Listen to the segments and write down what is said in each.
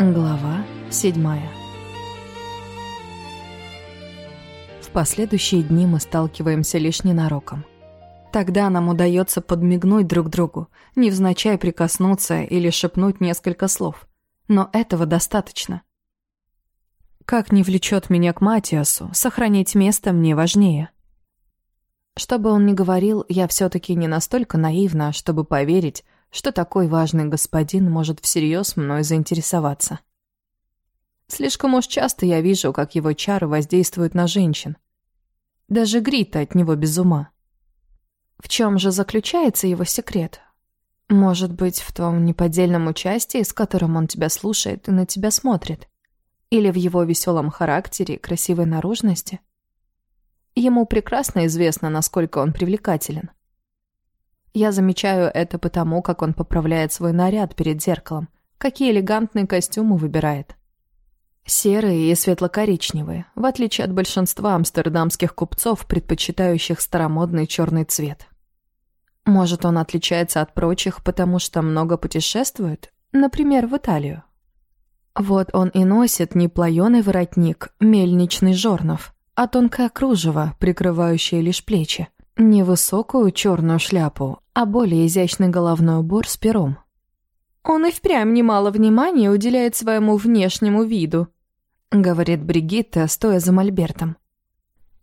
Глава седьмая В последующие дни мы сталкиваемся лишь ненароком. Тогда нам удается подмигнуть друг другу, невзначай прикоснуться или шепнуть несколько слов. Но этого достаточно. Как не влечет меня к Матиасу, сохранить место мне важнее. Что бы он ни говорил, я все-таки не настолько наивна, чтобы поверить, что такой важный господин может всерьез мной заинтересоваться. Слишком уж часто я вижу, как его чары воздействуют на женщин. Даже Грита от него без ума. В чем же заключается его секрет? Может быть, в том неподдельном участии, с которым он тебя слушает и на тебя смотрит? Или в его веселом характере и красивой наружности? Ему прекрасно известно, насколько он привлекателен. Я замечаю это потому, как он поправляет свой наряд перед зеркалом, какие элегантные костюмы выбирает. Серые и светло-коричневые, в отличие от большинства амстердамских купцов, предпочитающих старомодный черный цвет. Может, он отличается от прочих, потому что много путешествует, например, в Италию. Вот он и носит не воротник, мельничный жорнов, а тонкое кружево, прикрывающее лишь плечи, не высокую черную шляпу, а более изящный головной убор с пером. «Он и впрямь немало внимания уделяет своему внешнему виду», — говорит Бригитта, стоя за мольбертом.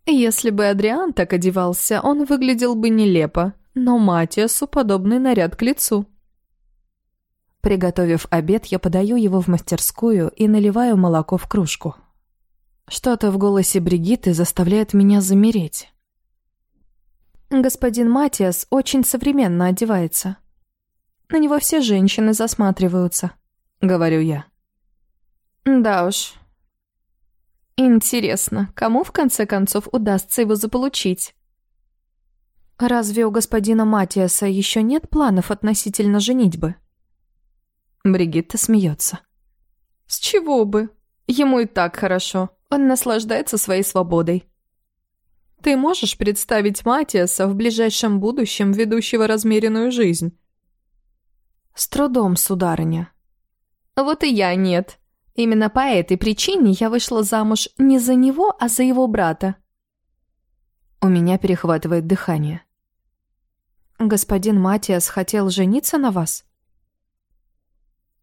«Если бы Адриан так одевался, он выглядел бы нелепо, но Матиасу подобный наряд к лицу». Приготовив обед, я подаю его в мастерскую и наливаю молоко в кружку. Что-то в голосе Бригитты заставляет меня замереть. Господин Матиас очень современно одевается. На него все женщины засматриваются, говорю я. Да уж. Интересно, кому в конце концов удастся его заполучить? Разве у господина Матиаса еще нет планов относительно женитьбы? Бригитта смеется. С чего бы? Ему и так хорошо. Он наслаждается своей свободой. Ты можешь представить Матиаса в ближайшем будущем, ведущего размеренную жизнь? С трудом, сударыня. Вот и я нет. Именно по этой причине я вышла замуж не за него, а за его брата. У меня перехватывает дыхание. Господин Матиас хотел жениться на вас?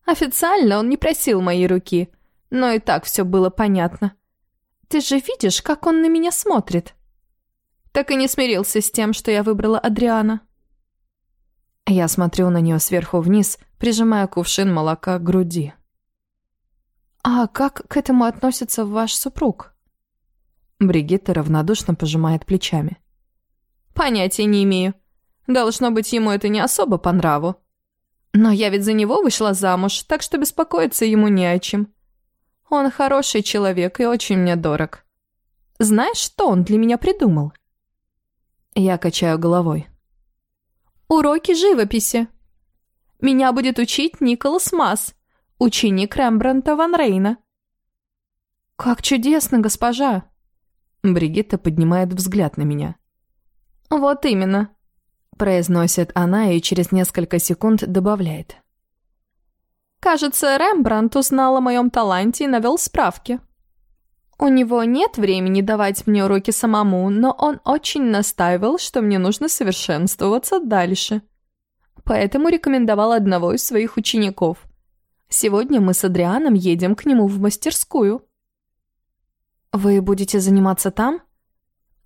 Официально он не просил моей руки, но и так все было понятно. Ты же видишь, как он на меня смотрит так и не смирился с тем, что я выбрала Адриана. Я смотрю на нее сверху вниз, прижимая кувшин молока к груди. «А как к этому относится ваш супруг?» Бригитта равнодушно пожимает плечами. «Понятия не имею. Должно быть, ему это не особо по нраву. Но я ведь за него вышла замуж, так что беспокоиться ему не о чем. Он хороший человек и очень мне дорог. Знаешь, что он для меня придумал?» Я качаю головой. «Уроки живописи. Меня будет учить Николас Масс, ученик Рембранта Ван Рейна». «Как чудесно, госпожа!» Бригитта поднимает взгляд на меня. «Вот именно», — произносит она и через несколько секунд добавляет. «Кажется, Рембрандт узнал о моем таланте и навел справки». У него нет времени давать мне уроки самому, но он очень настаивал, что мне нужно совершенствоваться дальше. Поэтому рекомендовал одного из своих учеников. Сегодня мы с Адрианом едем к нему в мастерскую. Вы будете заниматься там?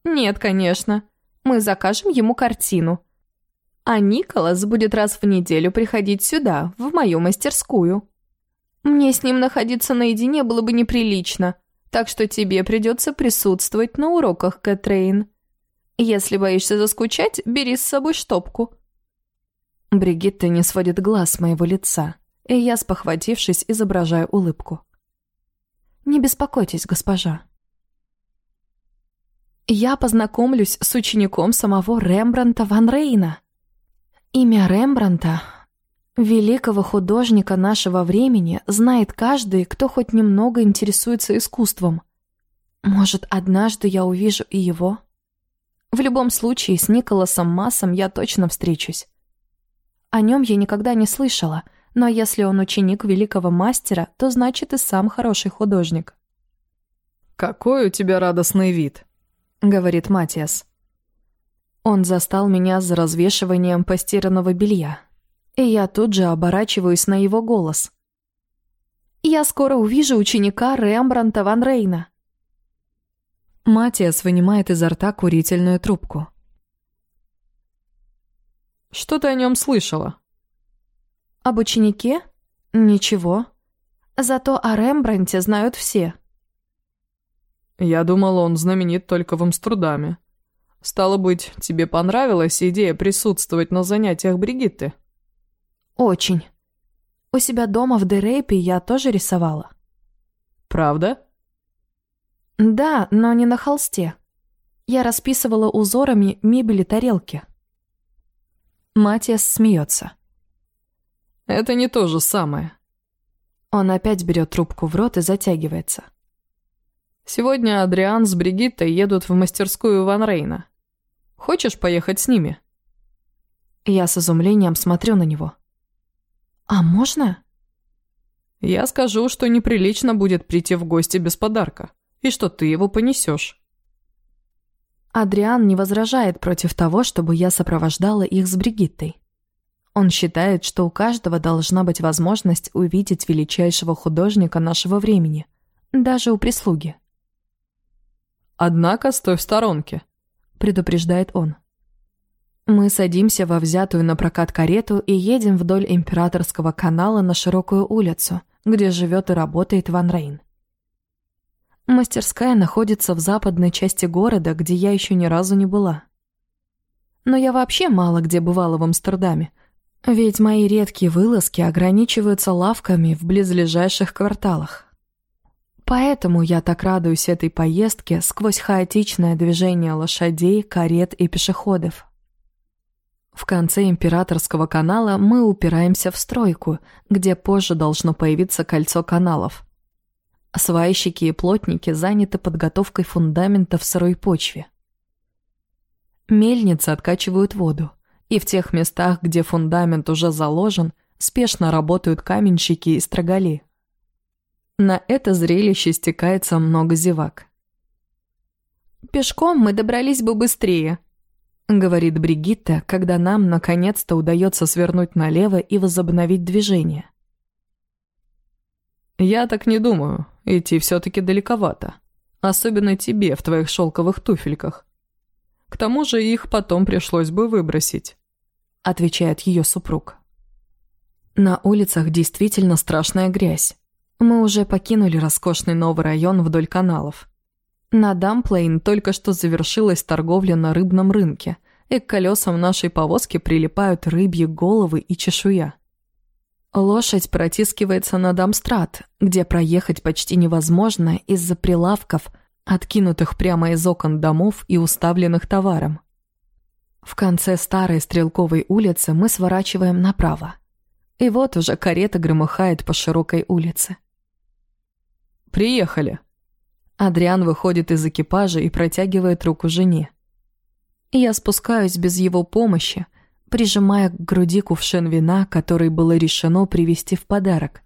Нет, конечно. Мы закажем ему картину. А Николас будет раз в неделю приходить сюда, в мою мастерскую. Мне с ним находиться наедине было бы неприлично – так что тебе придется присутствовать на уроках, Кэтрейн. Если боишься заскучать, бери с собой штопку». Бригитта не сводит глаз с моего лица, и я, спохватившись, изображаю улыбку. «Не беспокойтесь, госпожа». Я познакомлюсь с учеником самого Рембранта Ван Рейна. Имя Рембранта Великого художника нашего времени знает каждый, кто хоть немного интересуется искусством. Может, однажды я увижу и его? В любом случае, с Николасом Массом я точно встречусь. О нем я никогда не слышала, но если он ученик великого мастера, то значит и сам хороший художник. «Какой у тебя радостный вид», — говорит Матиас. Он застал меня за развешиванием постиранного белья, и я тут же оборачиваюсь на его голос. «Я скоро увижу ученика Рембранта Ван Рейна». Матиас вынимает изо рта курительную трубку. «Что ты о нем слышала?» «Об ученике? Ничего. Зато о Рембранте знают все». «Я думал, он знаменит только в Амстердаме. Стало быть, тебе понравилась идея присутствовать на занятиях Бригитты?» «Очень. У себя дома в Дерейпе я тоже рисовала». «Правда?» Да, но не на холсте. Я расписывала узорами мебели тарелки. Матиас смеется. Это не то же самое. Он опять берет трубку в рот и затягивается. Сегодня Адриан с Бригиттой едут в мастерскую Ван Рейна. Хочешь поехать с ними? Я с изумлением смотрю на него. А можно? Я скажу, что неприлично будет прийти в гости без подарка и что ты его понесешь. Адриан не возражает против того, чтобы я сопровождала их с Бригиттой. Он считает, что у каждого должна быть возможность увидеть величайшего художника нашего времени, даже у прислуги. «Однако стой в сторонке», — предупреждает он. Мы садимся во взятую на прокат карету и едем вдоль Императорского канала на широкую улицу, где живет и работает Ван Рейн. Мастерская находится в западной части города, где я еще ни разу не была. Но я вообще мало где бывала в Амстердаме, ведь мои редкие вылазки ограничиваются лавками в близлежащих кварталах. Поэтому я так радуюсь этой поездке сквозь хаотичное движение лошадей, карет и пешеходов. В конце Императорского канала мы упираемся в стройку, где позже должно появиться кольцо каналов – Свайщики и плотники заняты подготовкой фундамента в сырой почве. Мельницы откачивают воду, и в тех местах, где фундамент уже заложен, спешно работают каменщики и строгали. На это зрелище стекается много зевак. «Пешком мы добрались бы быстрее», — говорит Бригитта, когда нам наконец-то удается свернуть налево и возобновить движение. «Я так не думаю. Идти все-таки далековато. Особенно тебе в твоих шелковых туфельках. К тому же их потом пришлось бы выбросить», — отвечает ее супруг. На улицах действительно страшная грязь. Мы уже покинули роскошный новый район вдоль каналов. На Дамплейн только что завершилась торговля на рыбном рынке, и к колесам нашей повозки прилипают рыбьи головы и чешуя. Лошадь протискивается на Дамстрат, где проехать почти невозможно из-за прилавков, откинутых прямо из окон домов и уставленных товаром. В конце старой стрелковой улицы мы сворачиваем направо. И вот уже карета громыхает по широкой улице. «Приехали!» Адриан выходит из экипажа и протягивает руку жене. Я спускаюсь без его помощи, прижимая к груди кувшин вина, который было решено привезти в подарок,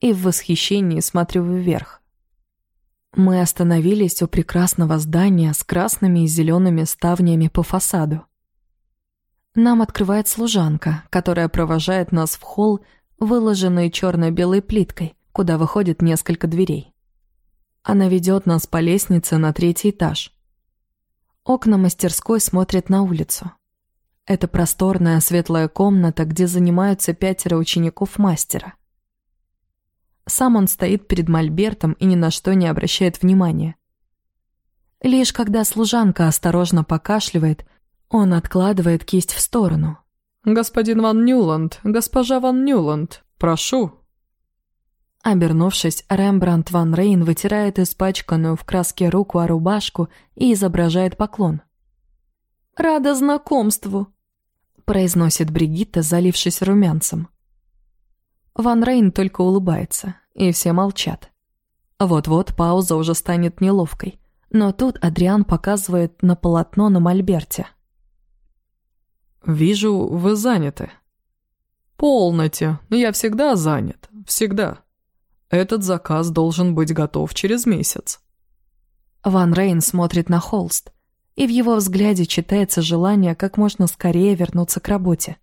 и в восхищении смотрю вверх. Мы остановились у прекрасного здания с красными и зелеными ставнями по фасаду. Нам открывает служанка, которая провожает нас в холл, выложенный черно-белой плиткой, куда выходит несколько дверей. Она ведет нас по лестнице на третий этаж. Окна мастерской смотрят на улицу. Это просторная светлая комната, где занимаются пятеро учеников мастера. Сам он стоит перед мольбертом и ни на что не обращает внимания. Лишь когда служанка осторожно покашливает, он откладывает кисть в сторону. «Господин Ван Нюланд, госпожа Ван Нюланд, прошу». Обернувшись, Рембрандт Ван Рейн вытирает испачканную в краске руку о рубашку и изображает поклон. «Рада знакомству», произносит Бригитта, залившись румянцем. Ван Рейн только улыбается, и все молчат. Вот-вот пауза уже станет неловкой, Но тут Адриан показывает на полотно на мольберте. «Вижу, вы заняты». «Полноте, я всегда занят, всегда. Этот заказ должен быть готов через месяц». Ван Рейн смотрит на холст, и в его взгляде читается желание как можно скорее вернуться к работе.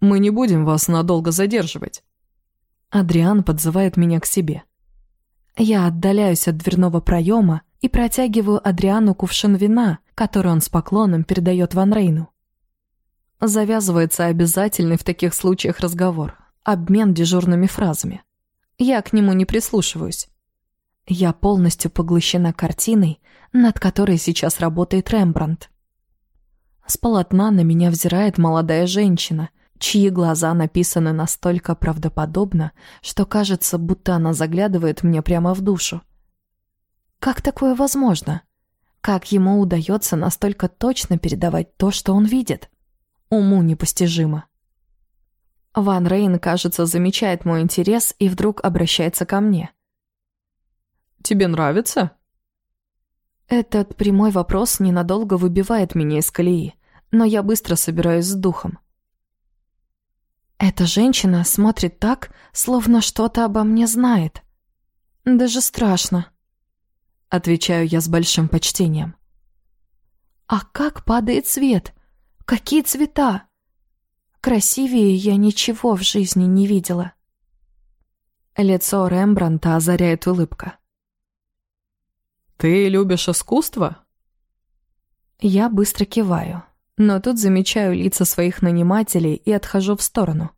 «Мы не будем вас надолго задерживать». Адриан подзывает меня к себе. Я отдаляюсь от дверного проема и протягиваю Адриану кувшин вина, который он с поклоном передает Ван Рейну. Завязывается обязательный в таких случаях разговор, обмен дежурными фразами. Я к нему не прислушиваюсь. Я полностью поглощена картиной, над которой сейчас работает Рембрандт. С полотна на меня взирает молодая женщина, чьи глаза написаны настолько правдоподобно, что кажется, будто она заглядывает мне прямо в душу. Как такое возможно? Как ему удается настолько точно передавать то, что он видит? Уму непостижимо. Ван Рейн, кажется, замечает мой интерес и вдруг обращается ко мне. «Тебе нравится?» Этот прямой вопрос ненадолго выбивает меня из колеи, но я быстро собираюсь с духом. Эта женщина смотрит так, словно что-то обо мне знает. Даже страшно. Отвечаю я с большим почтением. А как падает свет? Какие цвета? Красивее я ничего в жизни не видела. Лицо Рембранта озаряет улыбка. «Ты любишь искусство?» Я быстро киваю но тут замечаю лица своих нанимателей и отхожу в сторону.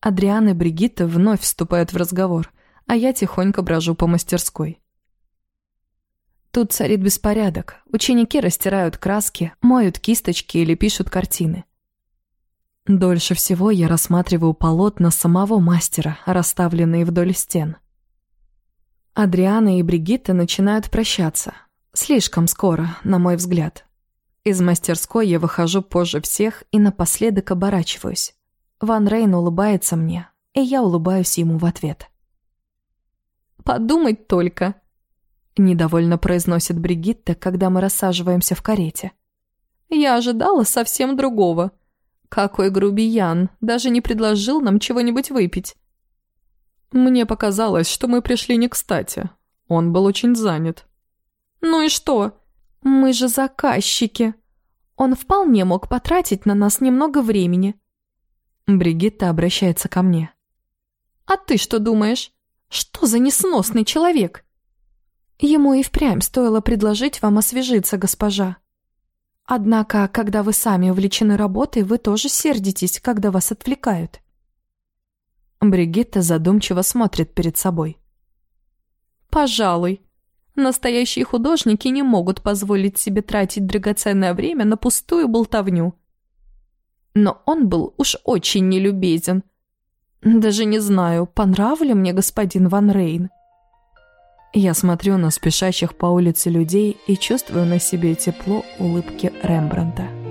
Адриан и Бригитта вновь вступают в разговор, а я тихонько брожу по мастерской. Тут царит беспорядок. Ученики растирают краски, моют кисточки или пишут картины. Дольше всего я рассматриваю полотна самого мастера, расставленные вдоль стен. Адриана и Бригитта начинают прощаться. Слишком скоро, на мой взгляд. Из мастерской я выхожу позже всех и напоследок оборачиваюсь. Ван Рейн улыбается мне, и я улыбаюсь ему в ответ. «Подумать только!» — недовольно произносит Бригитта, когда мы рассаживаемся в карете. «Я ожидала совсем другого. Какой грубиян, даже не предложил нам чего-нибудь выпить». «Мне показалось, что мы пришли не кстати. Он был очень занят». «Ну и что?» «Мы же заказчики. Он вполне мог потратить на нас немного времени». Бригитта обращается ко мне. «А ты что думаешь? Что за несносный человек?» «Ему и впрямь стоило предложить вам освежиться, госпожа. Однако, когда вы сами увлечены работой, вы тоже сердитесь, когда вас отвлекают». Бригитта задумчиво смотрит перед собой. «Пожалуй», Настоящие художники не могут позволить себе тратить драгоценное время на пустую болтовню. Но он был уж очень нелюбезен. Даже не знаю, понравлю мне господин Ван Рейн. Я смотрю на спешащих по улице людей и чувствую на себе тепло улыбки Рембранта.